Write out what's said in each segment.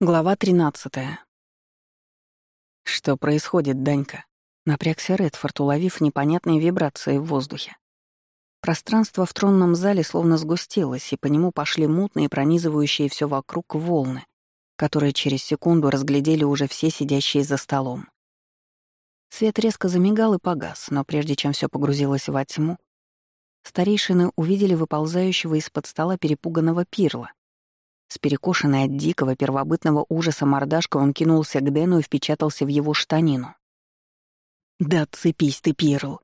Глава 13. Что происходит, Данька? Напрягся Редфорд, уловив непонятные вибрации в воздухе. Пространство в тронном зале словно сгустилось, и по нему пошли мутные, пронизывающие все вокруг волны, которые через секунду разглядели уже все сидящие за столом. Свет резко замигал и погас, но прежде чем все погрузилось во тьму, старейшины увидели выползающего из-под стола перепуганного пирла — с перекошенной от дикого первобытного ужаса мордашкой он кинулся к Дэну и впечатался в его штанину. «Да цепись ты, Пирл!»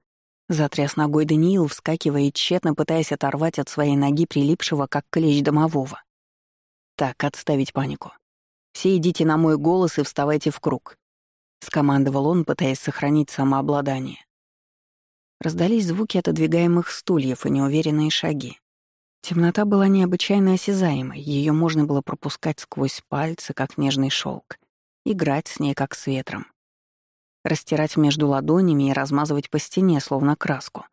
Затряс ногой Даниил, вскакивая и тщетно пытаясь оторвать от своей ноги прилипшего, как клещ домового. «Так, отставить панику. Все идите на мой голос и вставайте в круг», — скомандовал он, пытаясь сохранить самообладание. Раздались звуки отодвигаемых стульев и неуверенные шаги. Темнота была необычайно осязаемой, ее можно было пропускать сквозь пальцы, как нежный шелк, играть с ней, как с ветром, растирать между ладонями и размазывать по стене, словно краску.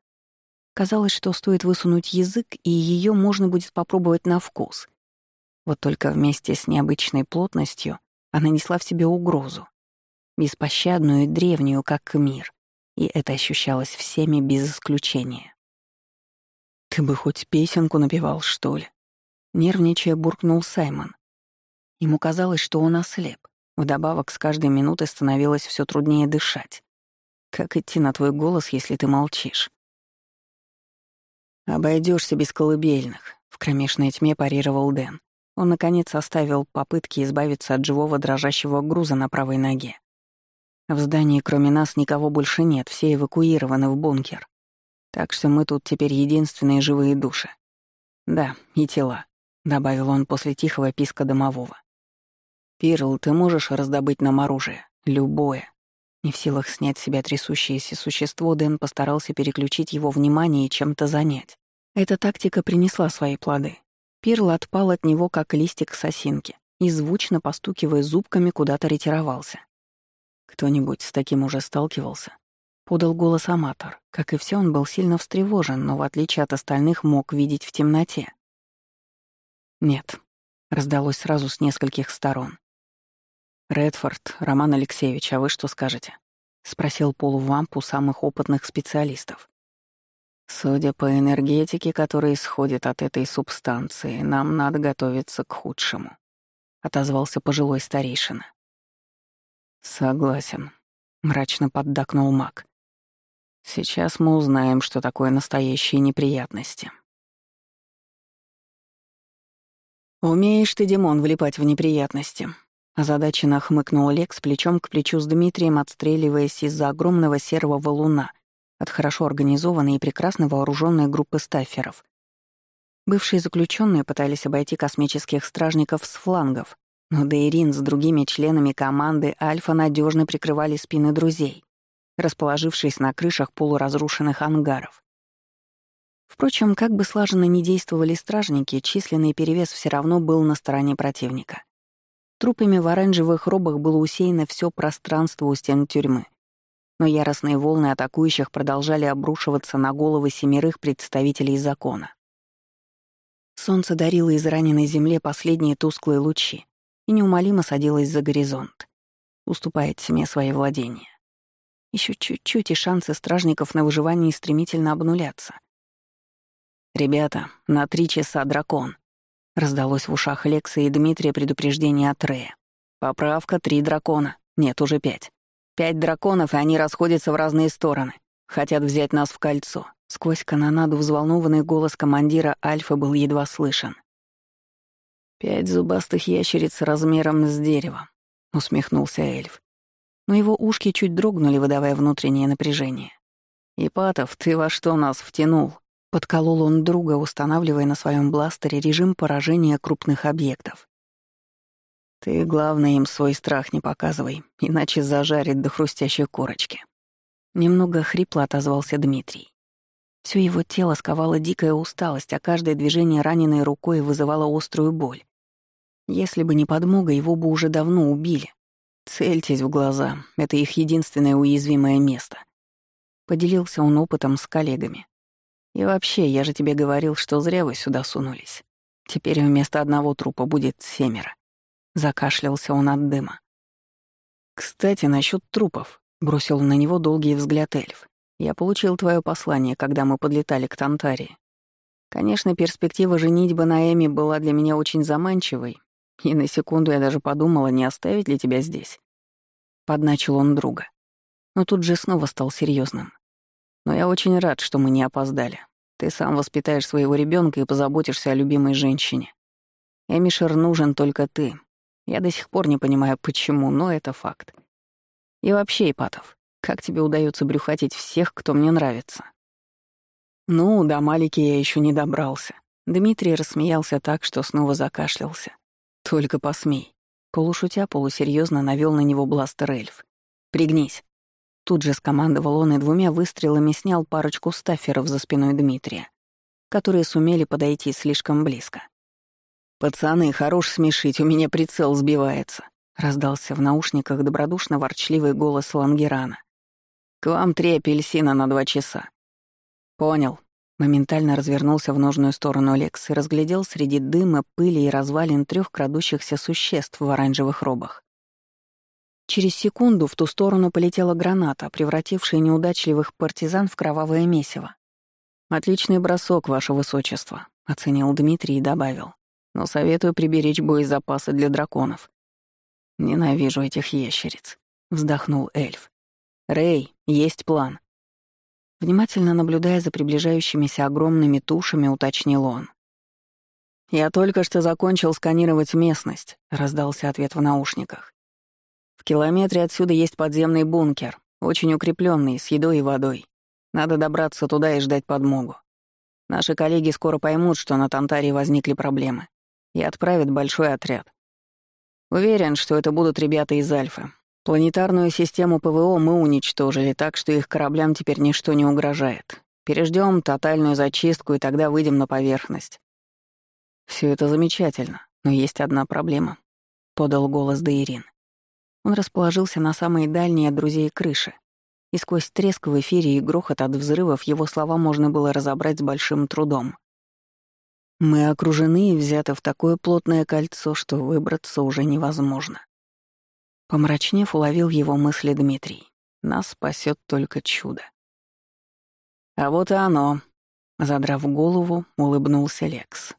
Казалось, что стоит высунуть язык, и ее можно будет попробовать на вкус. Вот только вместе с необычной плотностью она несла в себе угрозу, беспощадную и древнюю, как мир, и это ощущалось всеми без исключения. «Ты бы хоть песенку напевал, что ли?» Нервничая буркнул Саймон. Ему казалось, что он ослеп. Вдобавок, с каждой минутой становилось все труднее дышать. Как идти на твой голос, если ты молчишь? Обойдешься без колыбельных», — в кромешной тьме парировал Дэн. Он, наконец, оставил попытки избавиться от живого дрожащего груза на правой ноге. В здании кроме нас никого больше нет, все эвакуированы в бункер. Так что мы тут теперь единственные живые души. Да, и тела», — добавил он после тихого писка домового. «Пирл, ты можешь раздобыть нам оружие? Любое». Не в силах снять с себя трясущееся существо, Дэн постарался переключить его внимание и чем-то занять. Эта тактика принесла свои плоды. Пирл отпал от него, как листик сосинки, и, звучно постукивая зубками, куда-то ретировался. Кто-нибудь с таким уже сталкивался? Подал голос аматор. Как и все, он был сильно встревожен, но в отличие от остальных мог видеть в темноте. «Нет», — раздалось сразу с нескольких сторон. «Редфорд, Роман Алексеевич, а вы что скажете?» — спросил полувамп у самых опытных специалистов. «Судя по энергетике, которая исходит от этой субстанции, нам надо готовиться к худшему», — отозвался пожилой старейшина. «Согласен», — мрачно поддакнул маг. Сейчас мы узнаем, что такое настоящие неприятности. «Умеешь ты, Димон, влипать в неприятности», — озадаченно хмыкнул Лекс плечом к плечу с Дмитрием, отстреливаясь из-за огромного серого валуна от хорошо организованной и прекрасно вооруженной группы стафферов. Бывшие заключенные пытались обойти космических стражников с флангов, но Дейрин с другими членами команды Альфа надежно прикрывали спины друзей расположившись на крышах полуразрушенных ангаров. Впрочем, как бы слаженно ни действовали стражники, численный перевес все равно был на стороне противника. Трупами в оранжевых робах было усеяно все пространство у стен тюрьмы. Но яростные волны атакующих продолжали обрушиваться на головы семерых представителей закона. Солнце дарило израненной земле последние тусклые лучи и неумолимо садилось за горизонт, уступая тьме свои владения. Еще чуть-чуть, и шансы стражников на выживание стремительно обнулятся. «Ребята, на три часа дракон», — раздалось в ушах Лекса и Дмитрия предупреждение от Рея. «Поправка — три дракона. Нет, уже пять. Пять драконов, и они расходятся в разные стороны. Хотят взять нас в кольцо». Сквозь канонаду взволнованный голос командира Альфа был едва слышен. «Пять зубастых ящериц размером с дерево», — усмехнулся эльф но его ушки чуть дрогнули, выдавая внутреннее напряжение. «Ипатов, ты во что нас втянул?» Подколол он друга, устанавливая на своем бластере режим поражения крупных объектов. «Ты, главное, им свой страх не показывай, иначе зажарит до хрустящей корочки». Немного хрипло отозвался Дмитрий. Все его тело сковало дикая усталость, а каждое движение раненой рукой вызывало острую боль. Если бы не подмога, его бы уже давно убили. Цельтесь в глаза, это их единственное уязвимое место. Поделился он опытом с коллегами. И вообще, я же тебе говорил, что зря вы сюда сунулись. Теперь вместо одного трупа будет семеро. Закашлялся он от дыма. «Кстати, насчет трупов», — бросил на него долгий взгляд эльф. «Я получил твое послание, когда мы подлетали к Тантарии. Конечно, перспектива женитьбы на Эми была для меня очень заманчивой, и на секунду я даже подумала, не оставить ли тебя здесь. Подначил он друга. Но тут же снова стал серьезным. Но я очень рад, что мы не опоздали. Ты сам воспитаешь своего ребенка и позаботишься о любимой женщине. Эмишер нужен только ты. Я до сих пор не понимаю, почему, но это факт. И вообще, Ипатов, как тебе удается брюхатить всех, кто мне нравится? Ну, до Малики я еще не добрался. Дмитрий рассмеялся так, что снова закашлялся. Только посмей. Полушутя, полусерьезно навел на него бластер эльф. «Пригнись». Тут же скомандовал он и двумя выстрелами снял парочку стаферов за спиной Дмитрия, которые сумели подойти слишком близко. «Пацаны, хорош смешить, у меня прицел сбивается», — раздался в наушниках добродушно ворчливый голос Лангерана. «К вам три апельсина на два часа». «Понял», Моментально развернулся в нужную сторону Лекс и разглядел среди дыма, пыли и развалин трех крадущихся существ в оранжевых робах. Через секунду в ту сторону полетела граната, превратившая неудачливых партизан в кровавое месиво. «Отличный бросок, ваше высочество», — оценил Дмитрий и добавил. «Но советую приберечь боезапасы для драконов». «Ненавижу этих ящериц», — вздохнул эльф. «Рэй, есть план». Внимательно наблюдая за приближающимися огромными тушами, уточнил он. «Я только что закончил сканировать местность», — раздался ответ в наушниках. «В километре отсюда есть подземный бункер, очень укрепленный, с едой и водой. Надо добраться туда и ждать подмогу. Наши коллеги скоро поймут, что на Тантарии возникли проблемы, и отправят большой отряд. Уверен, что это будут ребята из Альфы, Планетарную систему ПВО мы уничтожили, так что их кораблям теперь ничто не угрожает. Переждем тотальную зачистку, и тогда выйдем на поверхность. Все это замечательно, но есть одна проблема», — подал голос Дейрин. Он расположился на самой дальней от друзей крыши, и сквозь треск в эфире и грохот от взрывов его слова можно было разобрать с большим трудом. «Мы окружены и взяты в такое плотное кольцо, что выбраться уже невозможно. Помрачнев, уловил его мысли Дмитрий. Нас спасет только чудо. А вот и оно. Задрав голову, улыбнулся Лекс.